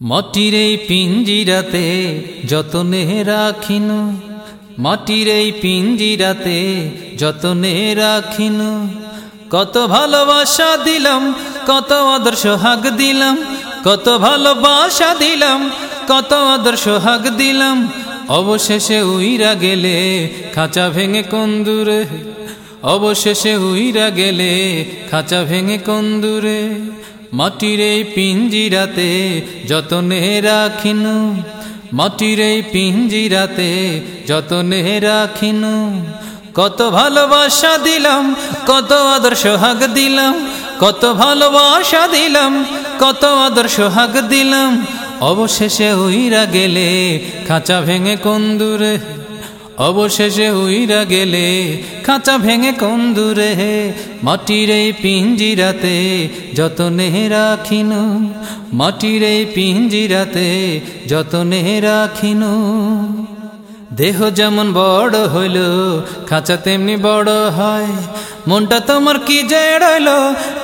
মাটির এই পিঞ্জিরাতে যতনে রাখিন, মাটির এই পিঞ্জিরাতে যতনে রাখিন। কত ভালোবাসা দিলাম, কত আদর্শ হাগ দিলাম, কত ভালোবাসা দিলাম, কত আদর্শ হাগ দিলাম। অবশেষে উইরা গেলে খাঁচা ভেঙে কন্দুরে অবশেষে উইরা গেলে খাঁচা ভেঙে কন্দুরে মাটির এই পিঞ্জিরাতে যতনে রাখিনু, মাটির এই পিঞ্জিরাতে যতনে রাখিনু। কত ভালোবাসা দিলাম, কত আদর্শ হাগ দিলাম, কত ভালোবাসা দিলাম, কত আদর্শ হাগ দিলাম। অবশেষে উইরা গেলে খাঁচা ভেঙে কন্দুরে অবশেষে উইরা গেলে, খাঁচা ভেঙে কোন কন্দুরে, মাটির এই পিঞ্জিরাতে যতনে রাখিনু, মাটির এই পিঞ্জিরাতে যতনে রাখিনু। দেহ যেমন বড় হইল, খাঁচা তেমনি বড় হয়। মনটা তোমার কি যে রইল,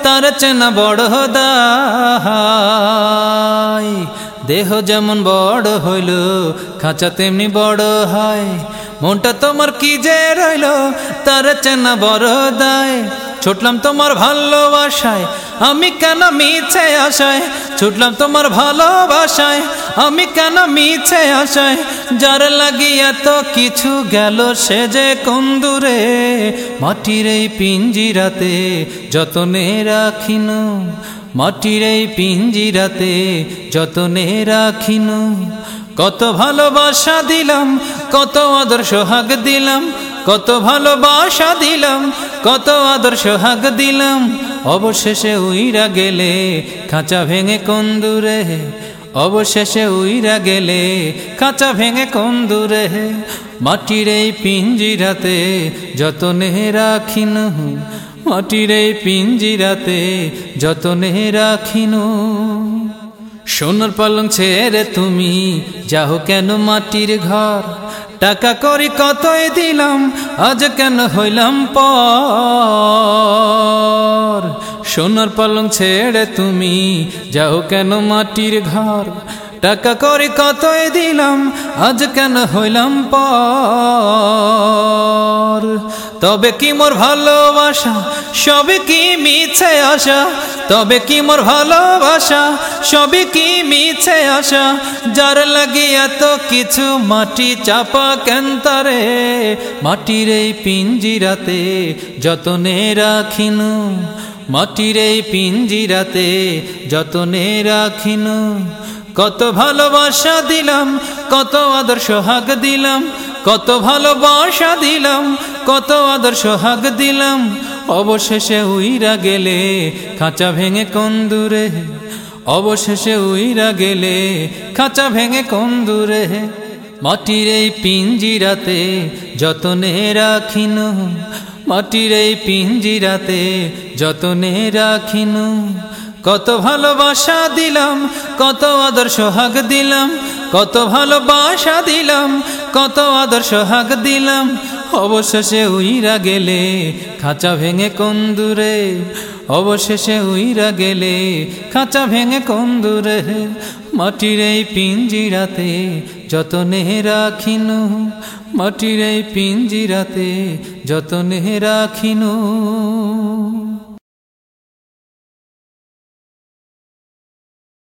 তার চেনা বড় দায় দেহ যেমন বড় হইল, খাঁচা তেমনি বড় হয়। মনটা তোমার কি যে রইল, তার চেনা বড় দায় ছুটলাম তোমার ভালোবাসায়, আমি কেন মিছে আশায়? ছুটলাম তোমার ভালোবাসায়, আমি কেন মিছে আশায়? যার লাগি এত কিছু গেল, সে যে কন্দুরে মাটির এই পিঞ্জিরাতে যতনে রাখিনু মাটির এই পিঞ্জিরাতে যতনে রাখিনু, কত ভালোবাসা দিলাম, কত আদর্শ হাগ দিলাম, কত ভালোবাসা দিলাম, কত আদর্শ হাগ দিলাম। অবশেষে উইরা গেলে খাঁচা ভেঙে কন্দুরে অবশেষে উইরা গেলে খাঁচা ভেঙে কন্দুরে মাটির এই পিঞ্জিরাতে যতনে রাখিনু মাটির এই পিঞ্জিরাতে যতনে রাখিনু। সোনার পালং ছেড়ে তুমি যাও কেন মাটির ঘর? টাকা করি কতই দিলাম, আজ কেন হইলাম পর? সোনার পালং ছেড়ে তুমি যাও কেন মাটির ঘর? টাকা করে কতই দিলাম, আজ কেন হইলাম পর? তবে কি মোর ভালোবাসা সবে কি মিছে আশা? তবে কি মোর ভালোবাসা সবে কি মিছে আশা? যার লাগি এত কিছু মাটি চাপা কেন্তারে মাটির এই পিঞ্জিরাতে যতনে রাখিনু মাটির এই পিঞ্জিরাতে যতনে রাখিনু, কত ভালোবাসা দিলাম, কত আদর্শ হাগ দিলাম, কত ভালোবাসা দিলাম, কত আদর্শ হাগ দিলাম। অবশেষে উইরা গেলে খাঁচা ভেঙে কন্দুরে অবশেষে উইরা গেলে খাঁচা ভেঙে কন্দুরে মাটির এই পিঞ্জিরাতে যতনে রাখিনু মাটির এই পিঞ্জিরাতে যতনে রাখিনু, কত ভালোবাসা দিলাম, কত আদর্শ হাগ দিলাম, কত ভালোবাসা দিলাম, কত আদর্শ হাগ দিলাম অবশেষে উইরা গেলে, খাঁচা ভেঙে কোন দূরে? অবশেষে উইরা গেলে, খাঁচা ভেঙে কোন দূরে? মাটির এই পিঞ্জিরাতে যতনে রাখিনু, মাটির এই পিঞ্জিরাতে যতনে রাখিনু।